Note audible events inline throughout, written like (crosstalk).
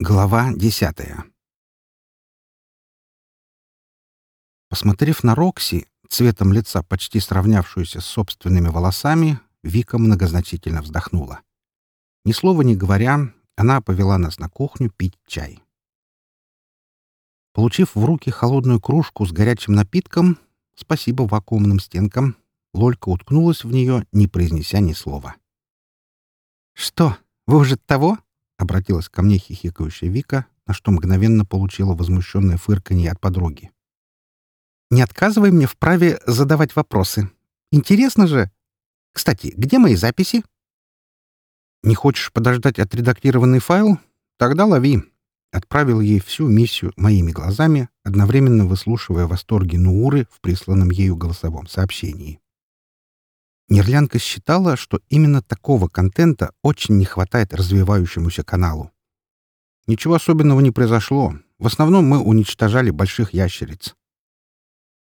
Глава десятая Посмотрев на Рокси, цветом лица почти сравнявшуюся с собственными волосами, Вика многозначительно вздохнула. Ни слова не говоря, она повела нас на кухню пить чай. Получив в руки холодную кружку с горячим напитком, спасибо вакуумным стенкам, Лолька уткнулась в нее, не произнеся ни слова. «Что, вы уже того?» — обратилась ко мне хихикающая Вика, на что мгновенно получила возмущенное фырканье от подруги. «Не отказывай мне в праве задавать вопросы. Интересно же. Кстати, где мои записи?» «Не хочешь подождать отредактированный файл? Тогда лови». Отправил ей всю миссию моими глазами, одновременно выслушивая восторги Нууры в присланном ею голосовом сообщении. Нерлянка считала, что именно такого контента очень не хватает развивающемуся каналу. Ничего особенного не произошло. В основном мы уничтожали больших ящериц.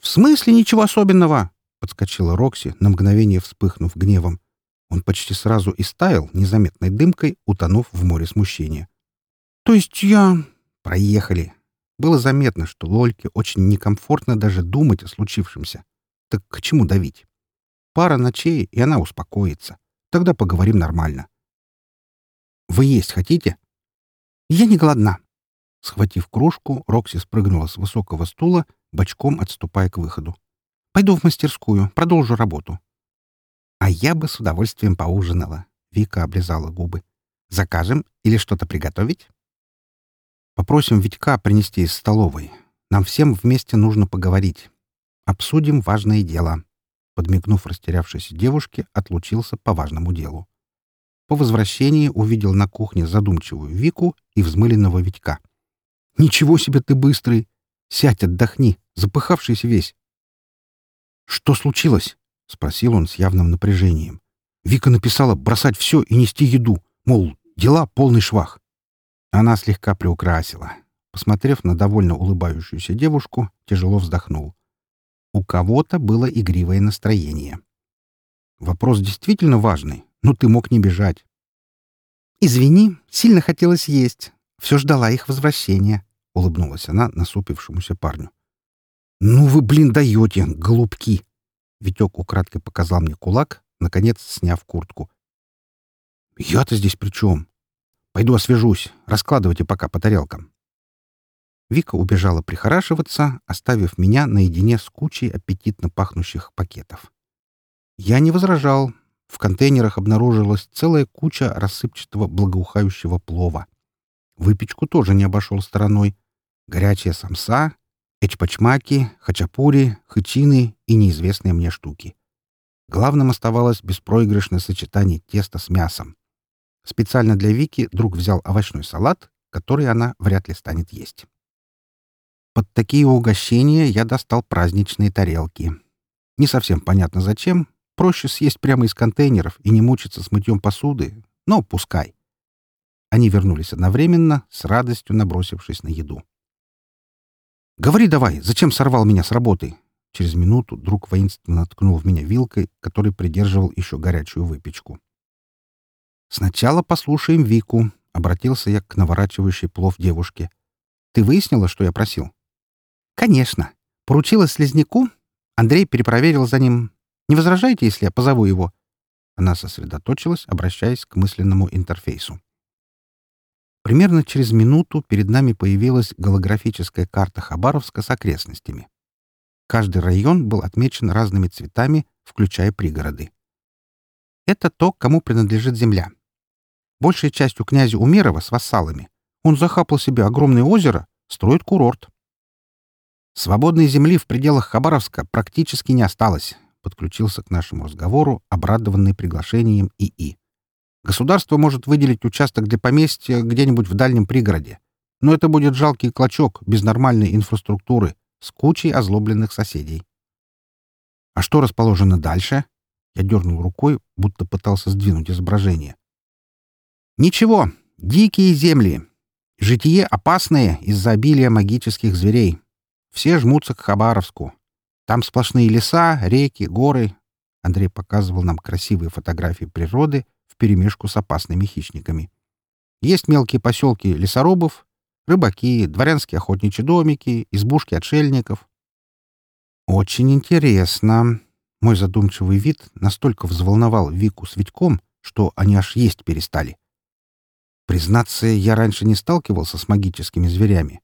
«В смысле ничего особенного?» — подскочила Рокси, на мгновение вспыхнув гневом. Он почти сразу и стаял незаметной дымкой, утонув в море смущения. «То есть я...» «Проехали». Было заметно, что Лольке очень некомфортно даже думать о случившемся. Так к чему давить? Пара ночей, и она успокоится. Тогда поговорим нормально. «Вы есть хотите?» «Я не голодна». Схватив кружку, Рокси спрыгнула с высокого стула, бочком отступая к выходу. «Пойду в мастерскую, продолжу работу». «А я бы с удовольствием поужинала», — Вика облизала губы. «Закажем или что-то приготовить?» «Попросим Витька принести из столовой. Нам всем вместе нужно поговорить. Обсудим важное дело» подмигнув растерявшейся девушке, отлучился по важному делу. По возвращении увидел на кухне задумчивую Вику и взмыленного Витька. «Ничего себе ты быстрый! Сядь, отдохни, запыхавшийся весь!» «Что случилось?» — спросил он с явным напряжением. Вика написала бросать все и нести еду, мол, дела полный швах. Она слегка приукрасила. Посмотрев на довольно улыбающуюся девушку, тяжело вздохнул. У кого-то было игривое настроение. Вопрос действительно важный, но ты мог не бежать. «Извини, сильно хотелось есть. Все ждала их возвращения», — улыбнулась она насупившемуся парню. «Ну вы, блин, даете, голубки!» Витек украдкой показал мне кулак, наконец сняв куртку. «Я-то здесь при чем? Пойду освежусь. Раскладывайте пока по тарелкам». Вика убежала прихорашиваться, оставив меня наедине с кучей аппетитно пахнущих пакетов. Я не возражал. В контейнерах обнаружилась целая куча рассыпчатого благоухающего плова. Выпечку тоже не обошел стороной. Горячая самса, эчпачмаки, хачапури, хычины и неизвестные мне штуки. Главным оставалось беспроигрышное сочетание теста с мясом. Специально для Вики друг взял овощной салат, который она вряд ли станет есть. Под такие угощения я достал праздничные тарелки. Не совсем понятно зачем. Проще съесть прямо из контейнеров и не мучиться с мытьем посуды. Но пускай. Они вернулись одновременно, с радостью набросившись на еду. «Говори давай, зачем сорвал меня с работы?» Через минуту друг воинственно ткнул в меня вилкой, который придерживал еще горячую выпечку. «Сначала послушаем Вику», — обратился я к наворачивающей плов девушке. «Ты выяснила, что я просил?» «Конечно. Поручила слезняку. Андрей перепроверил за ним. Не возражаете, если я позову его?» Она сосредоточилась, обращаясь к мысленному интерфейсу. Примерно через минуту перед нами появилась голографическая карта Хабаровска с окрестностями. Каждый район был отмечен разными цветами, включая пригороды. Это то, кому принадлежит земля. Большая часть у князя Умерова с вассалами. Он захапал себе огромное озеро, строит курорт. Свободной земли в пределах Хабаровска практически не осталось, подключился к нашему разговору, обрадованный приглашением ИИ. Государство может выделить участок для поместья где-нибудь в дальнем пригороде, но это будет жалкий клочок без нормальной инфраструктуры, с кучей озлобленных соседей. А что расположено дальше? Я дернул рукой, будто пытался сдвинуть изображение. Ничего, дикие земли. Житие опасное из-за обилия магических зверей. Все жмутся к Хабаровску. Там сплошные леса, реки, горы. Андрей показывал нам красивые фотографии природы вперемешку с опасными хищниками. Есть мелкие поселки лесорубов, рыбаки, дворянские охотничьи домики, избушки отшельников. Очень интересно. Мой задумчивый вид настолько взволновал Вику с Витьком, что они аж есть перестали. Признаться, я раньше не сталкивался с магическими зверями.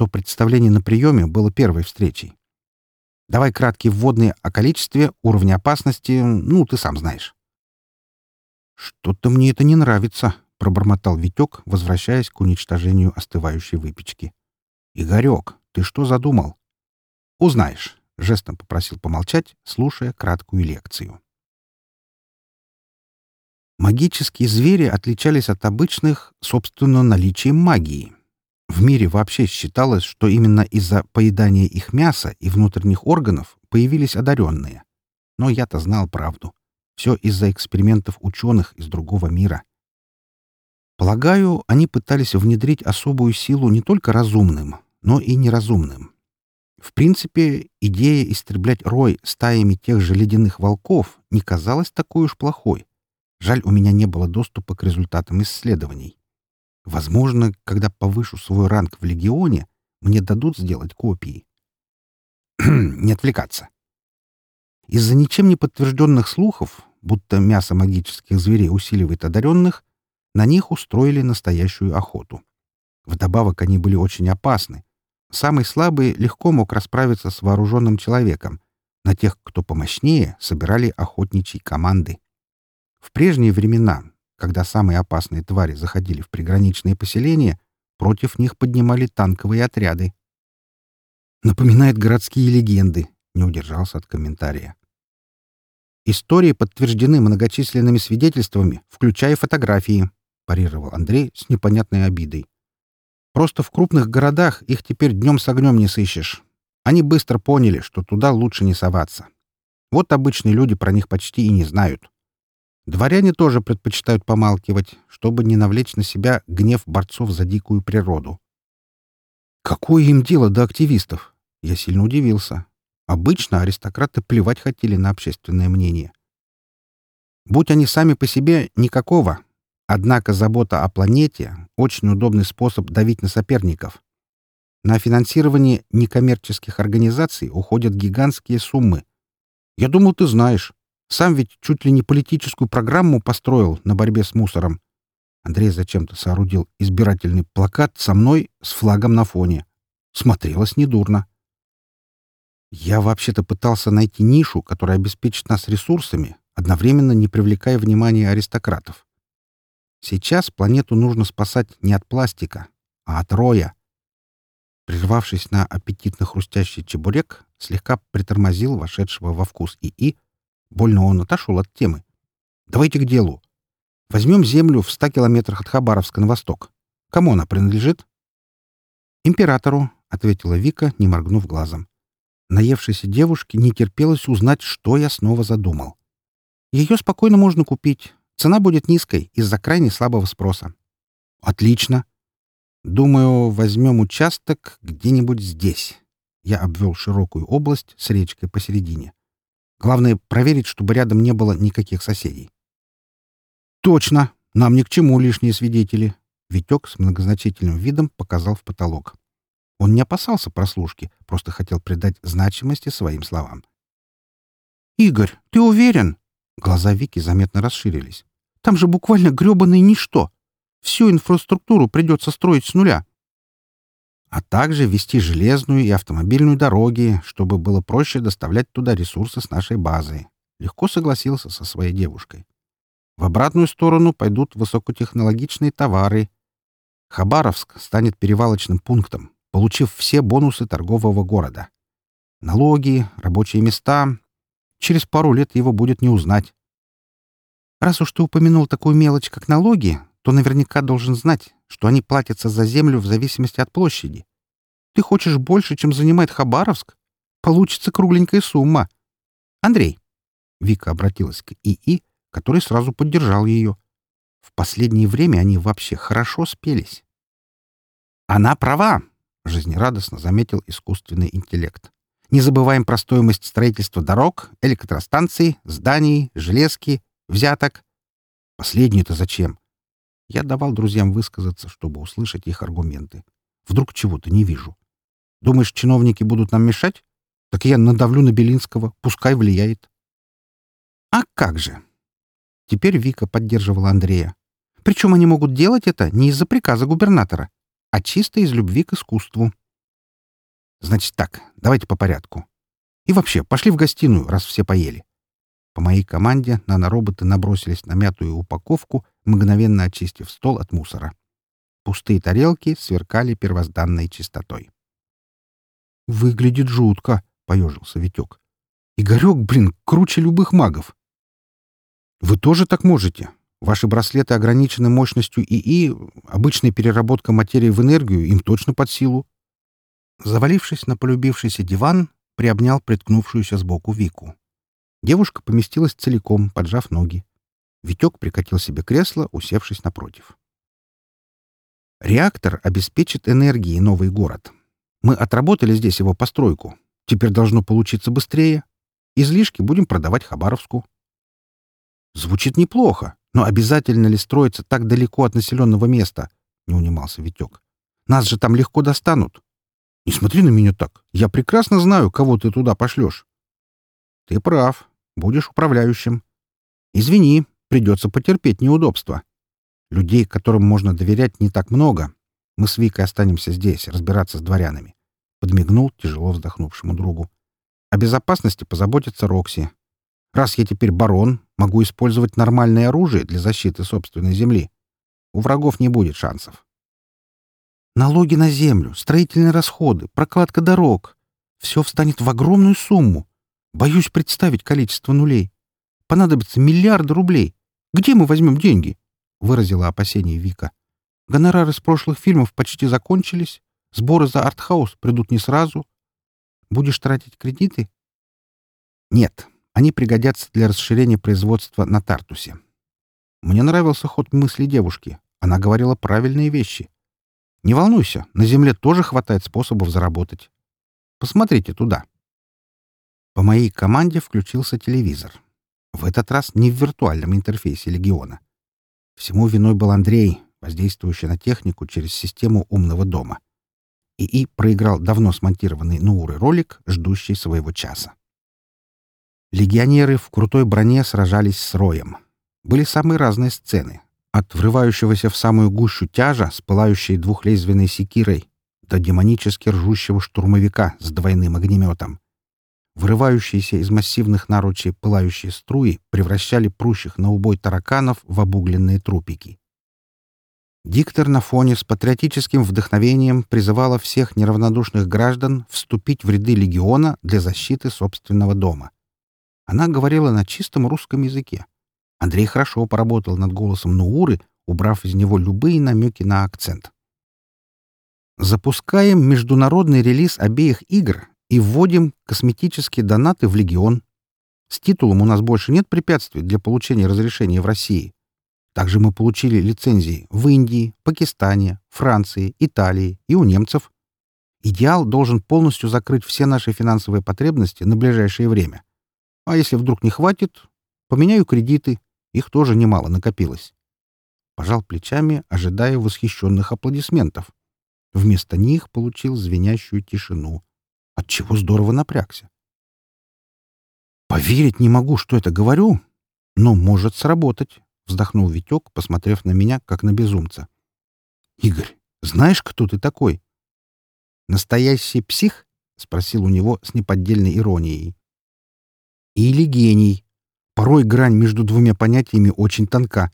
То представление на приеме было первой встречей. Давай краткий вводный о количестве, уровне опасности, ну, ты сам знаешь. «Что-то мне это не нравится», — пробормотал Витек, возвращаясь к уничтожению остывающей выпечки. «Игорек, ты что задумал?» «Узнаешь», — жестом попросил помолчать, слушая краткую лекцию. Магические звери отличались от обычных, собственно, наличием магии. В мире вообще считалось, что именно из-за поедания их мяса и внутренних органов появились одаренные. Но я-то знал правду. Все из-за экспериментов ученых из другого мира. Полагаю, они пытались внедрить особую силу не только разумным, но и неразумным. В принципе, идея истреблять рой стаями тех же ледяных волков не казалась такой уж плохой. Жаль, у меня не было доступа к результатам исследований. Возможно, когда повышу свой ранг в легионе, мне дадут сделать копии. (clears throat) не отвлекаться. Из-за ничем не подтвержденных слухов будто мясо магических зверей усиливает одаренных, на них устроили настоящую охоту. Вдобавок они были очень опасны. Самый слабый легко мог расправиться с вооруженным человеком. На тех, кто помощнее, собирали охотничьи команды. В прежние времена, когда самые опасные твари заходили в приграничные поселения, против них поднимали танковые отряды. «Напоминает городские легенды», — не удержался от комментария. Истории подтверждены многочисленными свидетельствами, включая фотографии, парировал Андрей с непонятной обидой. Просто в крупных городах их теперь днем с огнем не сыщешь. Они быстро поняли, что туда лучше не соваться. Вот обычные люди про них почти и не знают. Дворяне тоже предпочитают помалкивать, чтобы не навлечь на себя гнев борцов за дикую природу. Какое им дело до активистов? Я сильно удивился. Обычно аристократы плевать хотели на общественное мнение. Будь они сами по себе, никакого. Однако забота о планете — очень удобный способ давить на соперников. На финансирование некоммерческих организаций уходят гигантские суммы. Я думал, ты знаешь. Сам ведь чуть ли не политическую программу построил на борьбе с мусором. Андрей зачем-то соорудил избирательный плакат со мной с флагом на фоне. Смотрелось недурно. Я вообще-то пытался найти нишу, которая обеспечит нас ресурсами, одновременно не привлекая внимания аристократов. Сейчас планету нужно спасать не от пластика, а от роя. Прервавшись на аппетитно хрустящий чебурек, слегка притормозил вошедшего во вкус ИИ. Больно он отошел от темы. «Давайте к делу. Возьмем землю в ста километрах от Хабаровска на восток. Кому она принадлежит?» «Императору», — ответила Вика, не моргнув глазом. Наевшейся девушке не терпелось узнать, что я снова задумал. Ее спокойно можно купить. Цена будет низкой из-за крайне слабого спроса. Отлично. Думаю, возьмем участок где-нибудь здесь. Я обвел широкую область с речкой посередине. Главное — проверить, чтобы рядом не было никаких соседей. Точно! Нам ни к чему лишние свидетели. Витек с многозначительным видом показал в потолок. Он не опасался прослушки, просто хотел придать значимости своим словам. «Игорь, ты уверен?» Глаза Вики заметно расширились. «Там же буквально грёбаное ничто. Всю инфраструктуру придется строить с нуля. А также вести железную и автомобильную дороги, чтобы было проще доставлять туда ресурсы с нашей базы. Легко согласился со своей девушкой. В обратную сторону пойдут высокотехнологичные товары. Хабаровск станет перевалочным пунктом, получив все бонусы торгового города. Налоги, рабочие места. Через пару лет его будет не узнать. Раз уж ты упомянул такую мелочь, как налоги, то наверняка должен знать, что они платятся за землю в зависимости от площади. Ты хочешь больше, чем занимает Хабаровск? Получится кругленькая сумма. Андрей. Вика обратилась к ИИ, который сразу поддержал ее. В последнее время они вообще хорошо спелись. Она права, — жизнерадостно заметил искусственный интеллект. «Не забываем про стоимость строительства дорог, электростанций, зданий, железки, взяток. Последнее-то зачем? Я давал друзьям высказаться, чтобы услышать их аргументы. Вдруг чего-то не вижу. Думаешь, чиновники будут нам мешать? Так я надавлю на Белинского, пускай влияет. А как же? Теперь Вика поддерживала Андрея. Причем они могут делать это не из-за приказа губернатора, а чисто из любви к искусству. Значит так, давайте по порядку. И вообще, пошли в гостиную, раз все поели. По моей команде нанороботы набросились на мятую упаковку, мгновенно очистив стол от мусора. Пустые тарелки сверкали первозданной чистотой. «Выглядит жутко», — поежился Витек. «Игорек, блин, круче любых магов». «Вы тоже так можете. Ваши браслеты ограничены мощностью ИИ, обычная переработка материи в энергию им точно под силу». Завалившись на полюбившийся диван, приобнял приткнувшуюся сбоку Вику. Девушка поместилась целиком, поджав ноги. Витек прикатил себе кресло, усевшись напротив. Реактор обеспечит энергией новый город. Мы отработали здесь его постройку. Теперь должно получиться быстрее. Излишки будем продавать Хабаровску. Звучит неплохо, но обязательно ли строиться так далеко от населенного места? Не унимался Витек. Нас же там легко достанут. Не смотри на меня так. Я прекрасно знаю, кого ты туда пошлешь. Ты прав. Будешь управляющим. Извини, придется потерпеть неудобства. Людей, которым можно доверять, не так много. Мы с Викой останемся здесь, разбираться с дворянами. Подмигнул тяжело вздохнувшему другу. О безопасности позаботится Рокси. Раз я теперь барон, могу использовать нормальное оружие для защиты собственной земли. У врагов не будет шансов. Налоги на землю, строительные расходы, прокладка дорог — все встанет в огромную сумму. Боюсь представить количество нулей. Понадобится миллиарды рублей. Где мы возьмем деньги? — выразила опасение Вика. Гонорары с прошлых фильмов почти закончились. Сборы за артхаус придут не сразу. Будешь тратить кредиты? Нет, они пригодятся для расширения производства на Тартусе. Мне нравился ход мысли девушки. Она говорила правильные вещи. Не волнуйся, на Земле тоже хватает способов заработать. Посмотрите туда. По моей команде включился телевизор. В этот раз не в виртуальном интерфейсе Легиона. Всему виной был Андрей, воздействующий на технику через систему умного дома. ИИ проиграл давно смонтированный Нууры ролик, ждущий своего часа. Легионеры в крутой броне сражались с роем. Были самые разные сцены. От врывающегося в самую гущу тяжа с пылающей двухлезвенной секирой до демонически ржущего штурмовика с двойным огнеметом. Вырывающиеся из массивных наручей пылающие струи превращали прущих на убой тараканов в обугленные трупики. Диктор на фоне с патриотическим вдохновением призывала всех неравнодушных граждан вступить в ряды легиона для защиты собственного дома. Она говорила на чистом русском языке. Андрей хорошо поработал над голосом Нууры, убрав из него любые намеки на акцент. Запускаем международный релиз обеих игр и вводим косметические донаты в Легион. С титулом у нас больше нет препятствий для получения разрешения в России. Также мы получили лицензии в Индии, Пакистане, Франции, Италии и у немцев. Идеал должен полностью закрыть все наши финансовые потребности на ближайшее время. А если вдруг не хватит, поменяю кредиты. Их тоже немало накопилось. Пожал плечами, ожидая восхищенных аплодисментов. Вместо них получил звенящую тишину — отчего здорово напрягся. «Поверить не могу, что это говорю, но может сработать», — вздохнул Витек, посмотрев на меня, как на безумца. «Игорь, знаешь, кто ты такой?» «Настоящий псих?» — спросил у него с неподдельной иронией. «Или гений. Порой грань между двумя понятиями очень тонка.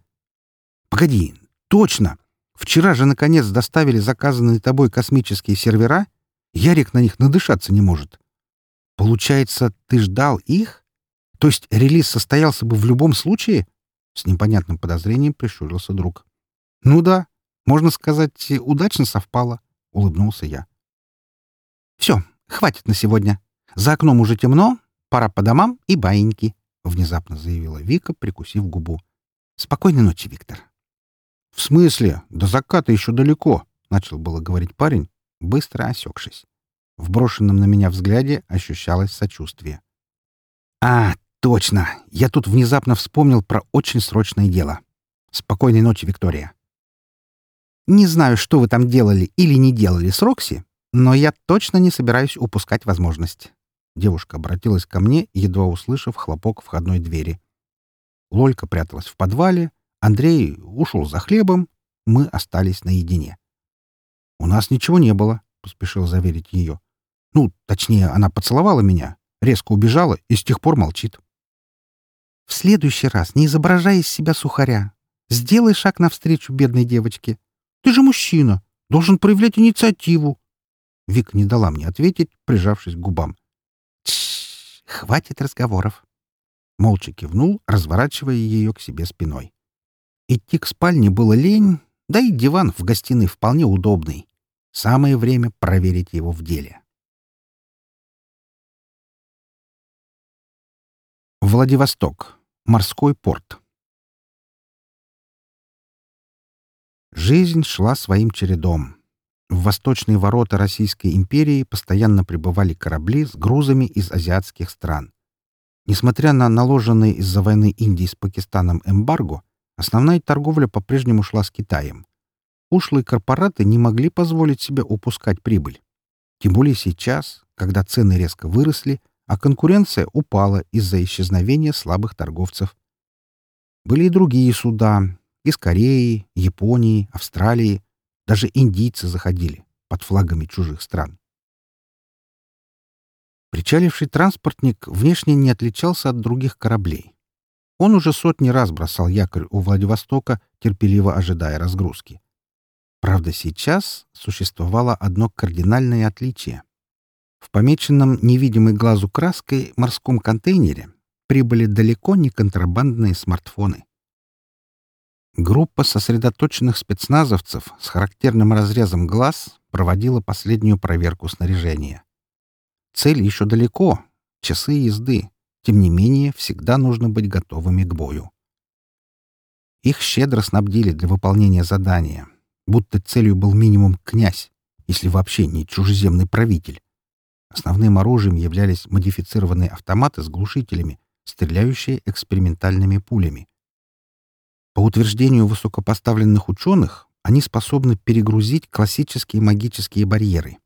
Погоди, точно! Вчера же, наконец, доставили заказанные тобой космические сервера, Ярик на них надышаться не может. Получается, ты ждал их? То есть релиз состоялся бы в любом случае? С непонятным подозрением прищурился друг. Ну да, можно сказать, удачно совпало, улыбнулся я. Все, хватит на сегодня. За окном уже темно, пора по домам и баиньки, внезапно заявила Вика, прикусив губу. Спокойной ночи, Виктор. В смысле? До заката еще далеко, начал было говорить парень, быстро осекшись. В брошенном на меня взгляде ощущалось сочувствие. «А, точно! Я тут внезапно вспомнил про очень срочное дело. Спокойной ночи, Виктория!» Не знаю, что вы там делали или не делали с Рокси, но я точно не собираюсь упускать возможность. Девушка обратилась ко мне, едва услышав хлопок входной двери. Лолька пряталась в подвале, Андрей ушел за хлебом, мы остались наедине. «У нас ничего не было», — поспешил заверить ее. «Ну, точнее, она поцеловала меня, резко убежала и с тех пор молчит». «В следующий раз не изображай из себя сухаря. Сделай шаг навстречу бедной девочке. Ты же мужчина, должен проявлять инициативу». Вик не дала мне ответить, прижавшись к губам. «Тш, хватит разговоров». Молча кивнул, разворачивая ее к себе спиной. Идти к спальне было лень, да и диван в гостиной вполне удобный. Самое время проверить его в деле. Владивосток. Морской порт. Жизнь шла своим чередом. В восточные ворота Российской империи постоянно прибывали корабли с грузами из азиатских стран. Несмотря на наложенный из-за войны Индии с Пакистаном эмбарго, основная торговля по-прежнему шла с Китаем. Ушлые корпораты не могли позволить себе упускать прибыль. Тем более сейчас, когда цены резко выросли, а конкуренция упала из-за исчезновения слабых торговцев. Были и другие суда — из Кореи, Японии, Австралии. Даже индийцы заходили под флагами чужих стран. Причаливший транспортник внешне не отличался от других кораблей. Он уже сотни раз бросал якорь у Владивостока, терпеливо ожидая разгрузки. Правда, сейчас существовало одно кардинальное отличие. В помеченном невидимой глазу краской морском контейнере прибыли далеко не контрабандные смартфоны. Группа сосредоточенных спецназовцев с характерным разрезом глаз проводила последнюю проверку снаряжения. Цель еще далеко, часы езды. Тем не менее, всегда нужно быть готовыми к бою. Их щедро снабдили для выполнения задания, будто целью был минимум князь, если вообще не чужеземный правитель. Основным оружием являлись модифицированные автоматы с глушителями, стреляющие экспериментальными пулями. По утверждению высокопоставленных ученых, они способны перегрузить классические магические барьеры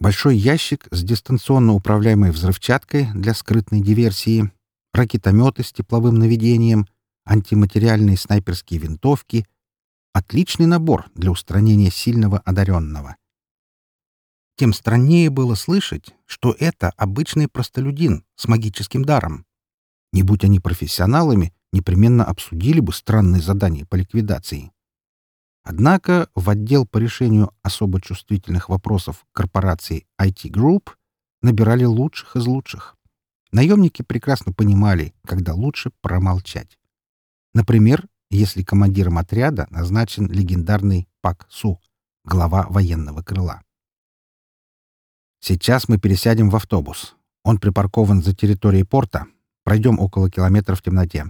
большой ящик с дистанционно управляемой взрывчаткой для скрытной диверсии, ракетометы с тепловым наведением, антиматериальные снайперские винтовки — отличный набор для устранения сильного одаренного. Тем страннее было слышать, что это обычный простолюдин с магическим даром. Не будь они профессионалами, непременно обсудили бы странные задания по ликвидации. Однако в отдел по решению особо чувствительных вопросов корпорации IT Group набирали лучших из лучших. Наемники прекрасно понимали, когда лучше промолчать. Например, если командиром отряда назначен легендарный Пак Су, глава военного крыла. Сейчас мы пересядем в автобус. Он припаркован за территорией порта. Пройдем около километра в темноте.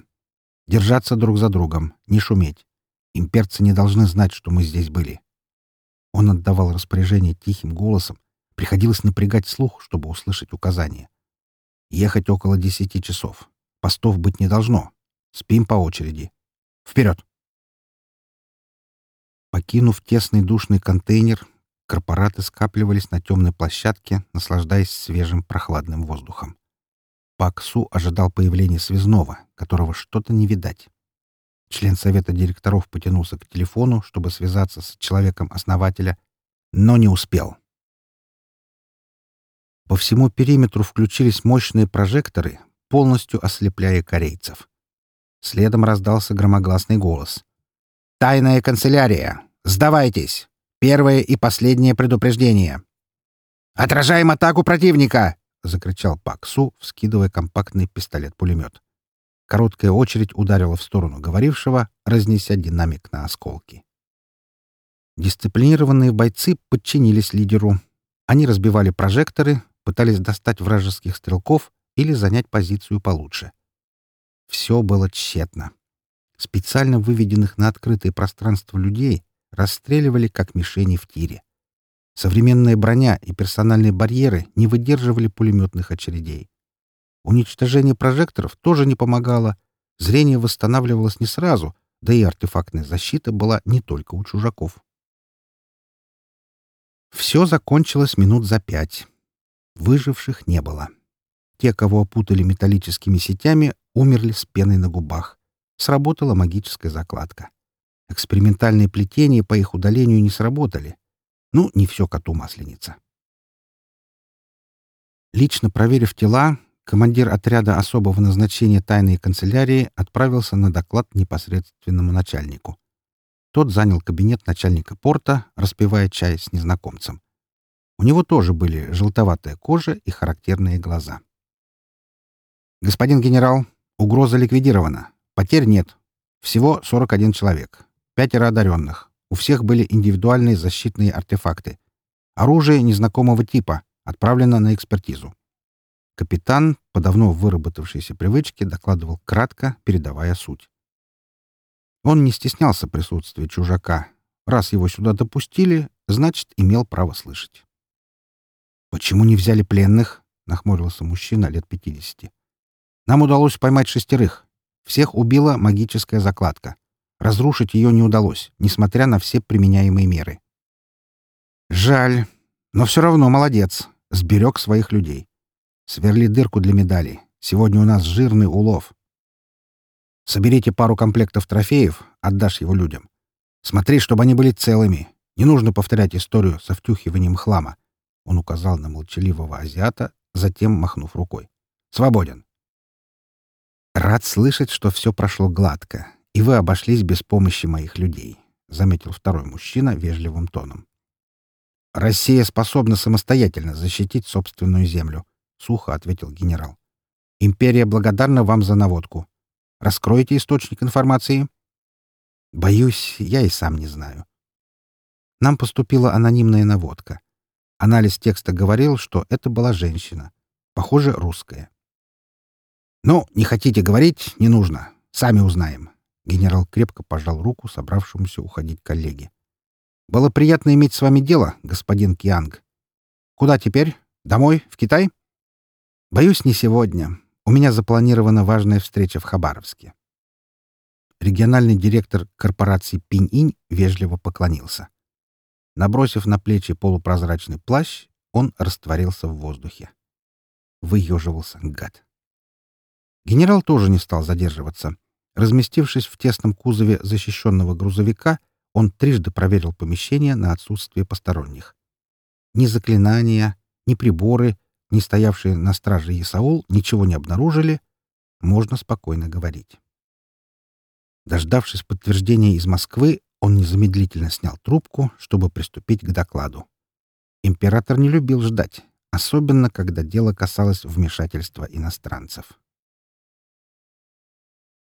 Держаться друг за другом, не шуметь. Имперцы не должны знать, что мы здесь были. Он отдавал распоряжение тихим голосом. Приходилось напрягать слух, чтобы услышать указания. Ехать около десяти часов. Постов быть не должно. Спим по очереди. Вперед! Покинув тесный душный контейнер, корпораты скапливались на темной площадке, наслаждаясь свежим прохладным воздухом. Паксу ожидал появления связного, которого что-то не видать. Член совета директоров потянулся к телефону, чтобы связаться с человеком основателя, но не успел. По всему периметру включились мощные прожекторы, полностью ослепляя корейцев. Следом раздался громогласный голос. «Тайная канцелярия! Сдавайтесь! Первое и последнее предупреждение!» «Отражаем атаку противника!» — закричал Пак Су, вскидывая компактный пистолет-пулемет. Короткая очередь ударила в сторону говорившего, разнеся динамик на осколки. Дисциплинированные бойцы подчинились лидеру. Они разбивали прожекторы, пытались достать вражеских стрелков или занять позицию получше. Все было тщетно. Специально выведенных на открытое пространство людей расстреливали как мишени в тире. Современная броня и персональные барьеры не выдерживали пулеметных очередей. Уничтожение прожекторов тоже не помогало. Зрение восстанавливалось не сразу, да и артефактная защита была не только у чужаков. Все закончилось минут за пять. Выживших не было. Те, кого опутали металлическими сетями, умерли с пеной на губах. Сработала магическая закладка. Экспериментальные плетения по их удалению не сработали. Ну, не все коту масленица. Лично проверив тела, командир отряда особого назначения тайной канцелярии отправился на доклад непосредственному начальнику. Тот занял кабинет начальника порта, распивая чай с незнакомцем. У него тоже были желтоватая кожа и характерные глаза. «Господин генерал, угроза ликвидирована. Потерь нет. Всего 41 человек. Пятеро одаренных. У всех были индивидуальные защитные артефакты. Оружие незнакомого типа. Отправлено на экспертизу. Капитан, по давно выработавшейся привычке, докладывал кратко, передавая суть. Он не стеснялся присутствия чужака. Раз его сюда допустили, значит, имел право слышать. «Почему не взяли пленных?» — нахмурился мужчина лет пятидесяти. «Нам удалось поймать шестерых. Всех убила магическая закладка. Разрушить ее не удалось, несмотря на все применяемые меры. Жаль, но все равно молодец. Сберег своих людей. Сверли дырку для медали. Сегодня у нас жирный улов. Соберите пару комплектов трофеев, отдашь его людям. Смотри, чтобы они были целыми. Не нужно повторять историю со втюхиванием хлама. Он указал на молчаливого азиата, затем махнув рукой. «Свободен». «Рад слышать, что все прошло гладко, и вы обошлись без помощи моих людей», — заметил второй мужчина вежливым тоном. «Россия способна самостоятельно защитить собственную землю», — сухо ответил генерал. «Империя благодарна вам за наводку. Раскройте источник информации». «Боюсь, я и сам не знаю». Нам поступила анонимная наводка. Анализ текста говорил, что это была женщина. Похоже, русская. «Ну, не хотите говорить, не нужно. Сами узнаем». Генерал крепко пожал руку собравшемуся уходить коллеге. «Было приятно иметь с вами дело, господин Кианг. Куда теперь? Домой? В Китай?» «Боюсь, не сегодня. У меня запланирована важная встреча в Хабаровске». Региональный директор корпорации Пинь-Инь вежливо поклонился. Набросив на плечи полупрозрачный плащ, он растворился в воздухе. Выеживался гад. Генерал тоже не стал задерживаться. Разместившись в тесном кузове защищенного грузовика, он трижды проверил помещение на отсутствие посторонних. Ни заклинания, ни приборы, ни стоявшие на страже Исаул ничего не обнаружили. Можно спокойно говорить. Дождавшись подтверждения из Москвы, он незамедлительно снял трубку, чтобы приступить к докладу. Император не любил ждать, особенно когда дело касалось вмешательства иностранцев.